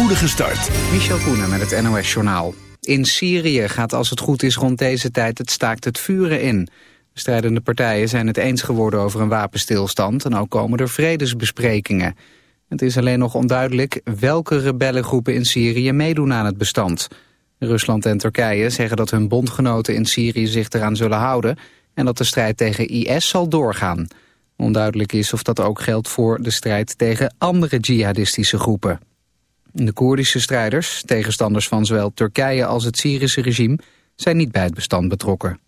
spoedige start. Michel Koenen met het NOS-journaal. In Syrië gaat als het goed is rond deze tijd het staakt het vuren in. De strijdende partijen zijn het eens geworden over een wapenstilstand... en ook komen er vredesbesprekingen. Het is alleen nog onduidelijk welke rebellengroepen in Syrië meedoen aan het bestand. Rusland en Turkije zeggen dat hun bondgenoten in Syrië zich eraan zullen houden... en dat de strijd tegen IS zal doorgaan. Onduidelijk is of dat ook geldt voor de strijd tegen andere jihadistische groepen. De Koerdische strijders, tegenstanders van zowel Turkije als het Syrische regime, zijn niet bij het bestand betrokken.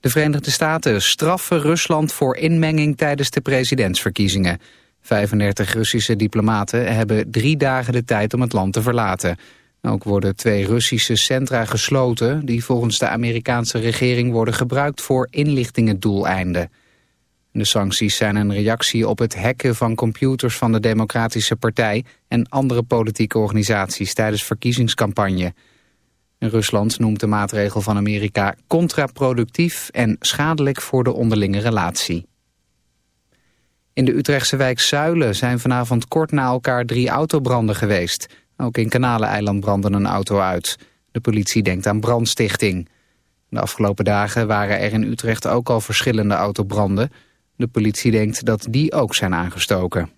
De Verenigde Staten straffen Rusland voor inmenging tijdens de presidentsverkiezingen. 35 Russische diplomaten hebben drie dagen de tijd om het land te verlaten. Ook worden twee Russische centra gesloten... die volgens de Amerikaanse regering worden gebruikt voor inlichtingendoeleinden. De sancties zijn een reactie op het hacken van computers van de Democratische Partij... en andere politieke organisaties tijdens verkiezingscampagne. Rusland noemt de maatregel van Amerika contraproductief... en schadelijk voor de onderlinge relatie. In de Utrechtse wijk Zuilen zijn vanavond kort na elkaar drie autobranden geweest. Ook in Kanaleneiland brandde een auto uit. De politie denkt aan brandstichting. De afgelopen dagen waren er in Utrecht ook al verschillende autobranden... De politie denkt dat die ook zijn aangestoken.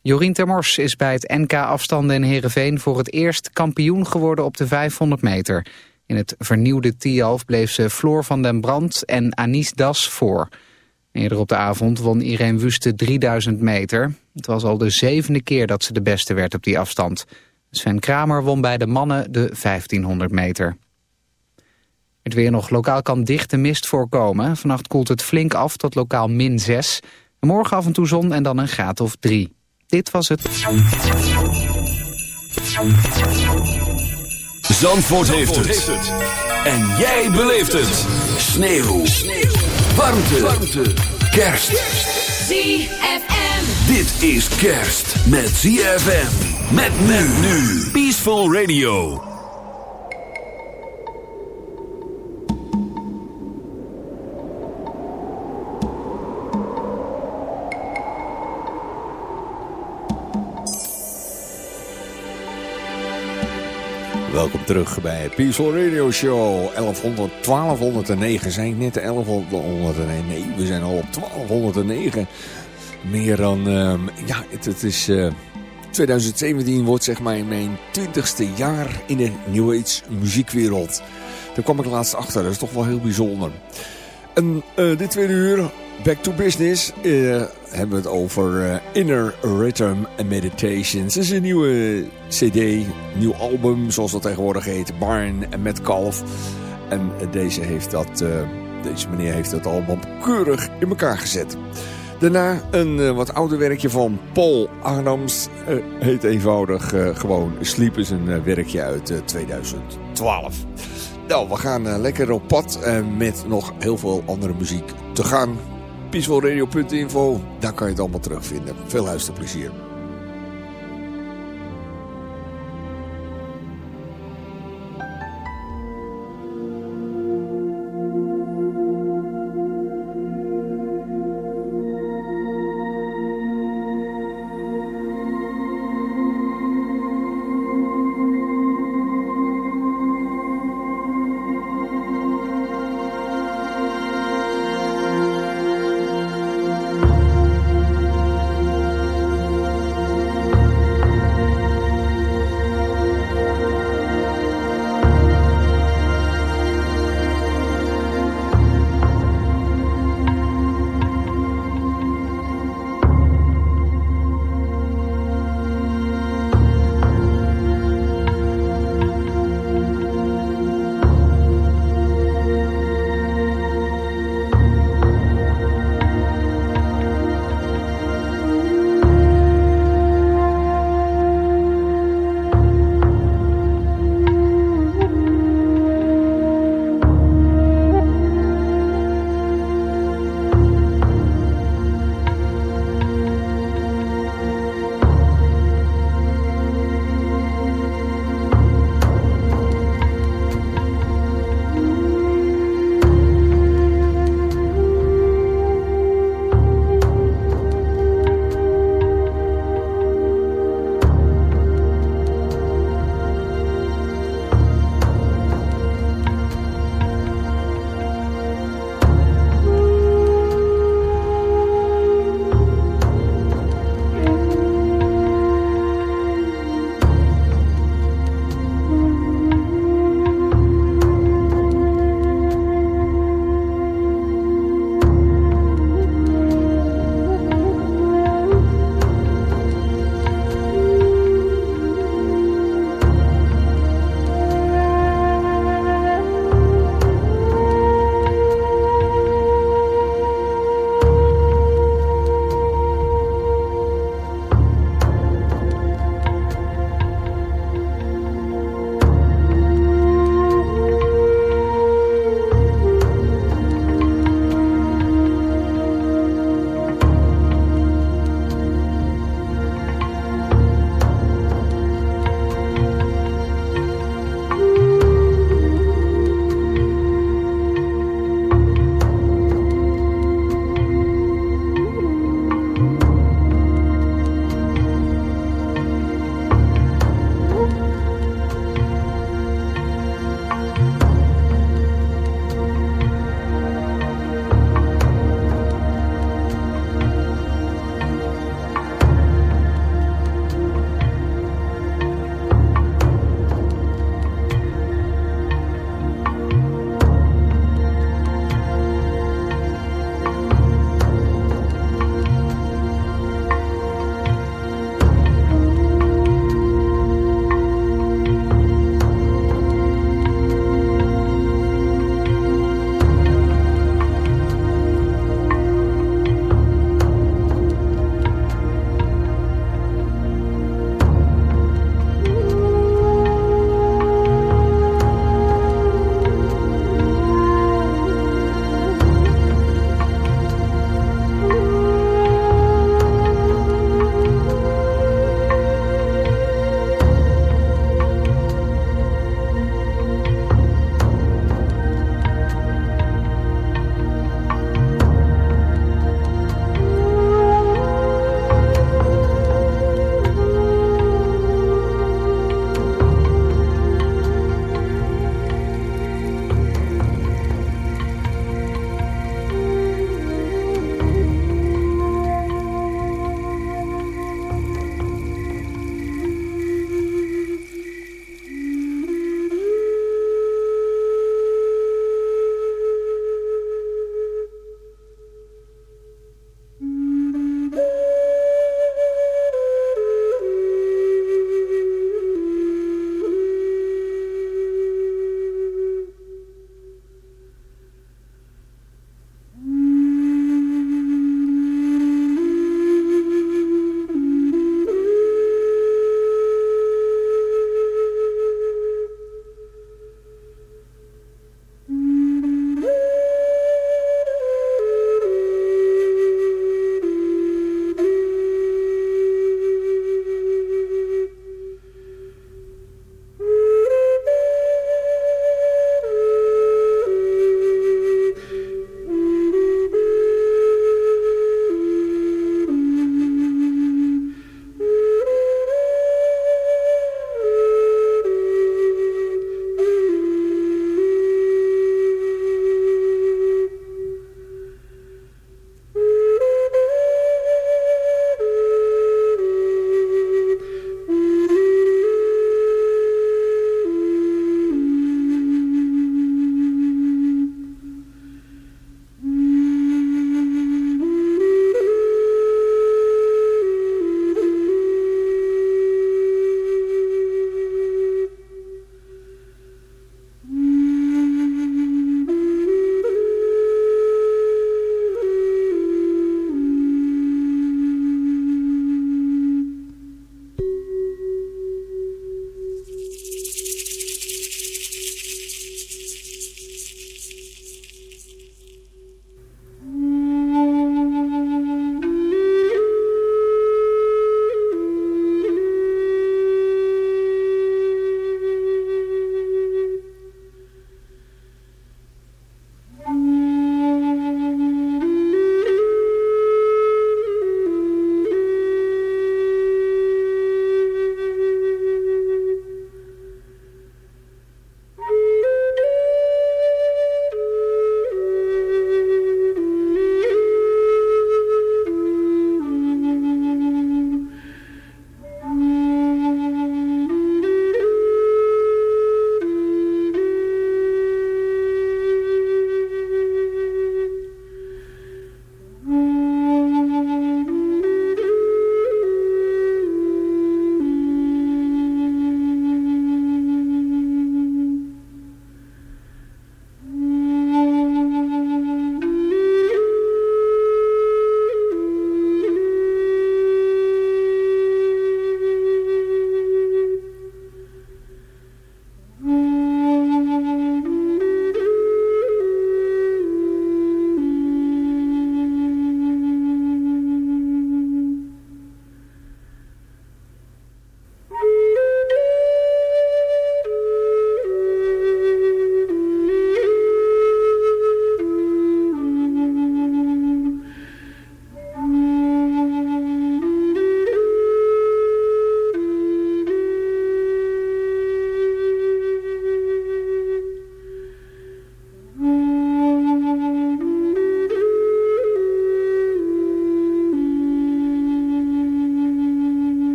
Jorien Termors is bij het NK-afstanden in Heerenveen voor het eerst kampioen geworden op de 500 meter. In het vernieuwde Tialf bleef ze Floor van den Brand en Anis Das voor. Eerder op de avond won Irene Wuste 3000 meter. Het was al de zevende keer dat ze de beste werd op die afstand. Sven Kramer won bij de mannen de 1500 meter. Het weer nog lokaal kan dichte mist voorkomen. Vannacht koelt het flink af tot lokaal min 6. Morgen af en toe zon en dan een graad of 3. Dit was het. Zandvoort, heeft, het. En jij beleeft het. Sneeuw. Sneeuw. Warmte. Warmte. Kerst. ZFM. Dit is kerst met ZFM. Met men nu. Peaceful Radio. Welkom terug bij Peaceful Radio Show 1100, 1209. Zijn ik net de 1109? Nee, we zijn al op 1209. Meer dan, um, ja, het, is... Uh, 2017 wordt zeg maar mijn 20ste jaar in de New Age muziekwereld. Daar kwam ik laatst achter, dat is toch wel heel bijzonder. En uh, dit tweede uur, back to business, uh, hebben we het over uh, Inner Rhythm Meditations. Het is een nieuwe cd, nieuw album, zoals dat tegenwoordig heet, Barn en Metcalf. En deze, heeft dat, deze meneer heeft dat album keurig in elkaar gezet. Daarna een wat ouder werkje van Paul Adams. heet eenvoudig gewoon Sleep is een werkje uit 2012. Nou, we gaan lekker op pad met nog heel veel andere muziek te gaan peacefulradio.info. Daar kan je het allemaal terugvinden. Veel luisterplezier.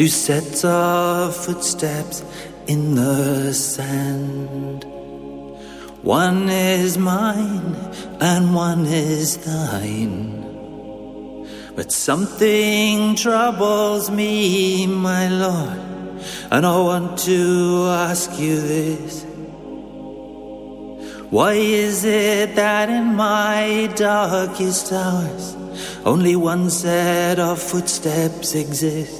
Two sets of footsteps in the sand. One is mine and one is thine. But something troubles me, my Lord, and I want to ask you this. Why is it that in my darkest hours only one set of footsteps exists?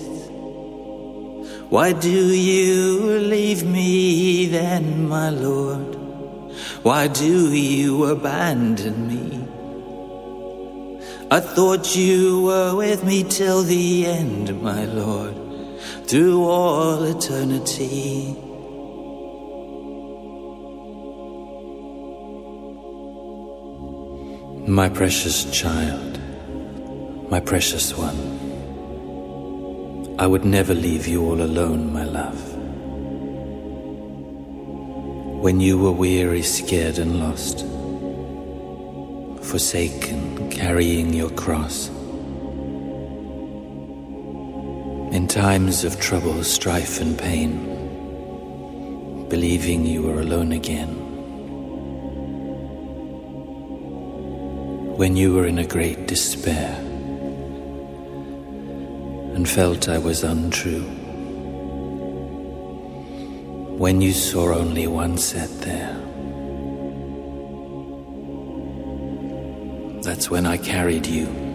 Why do you leave me then, my Lord? Why do you abandon me? I thought you were with me till the end, my Lord, through all eternity. My precious child, my precious one, I would never leave you all alone, my love. When you were weary, scared, and lost, forsaken, carrying your cross. In times of trouble, strife, and pain, believing you were alone again. When you were in a great despair and felt I was untrue. When you saw only one set there. That's when I carried you.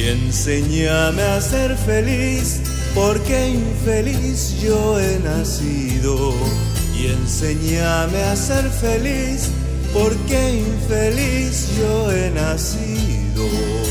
Y enséñame a ser feliz, porque infeliz yo he nacido. Y enséñame a ser feliz, porque infeliz yo he nacido.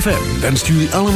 ZFM wenst jullie allemaal...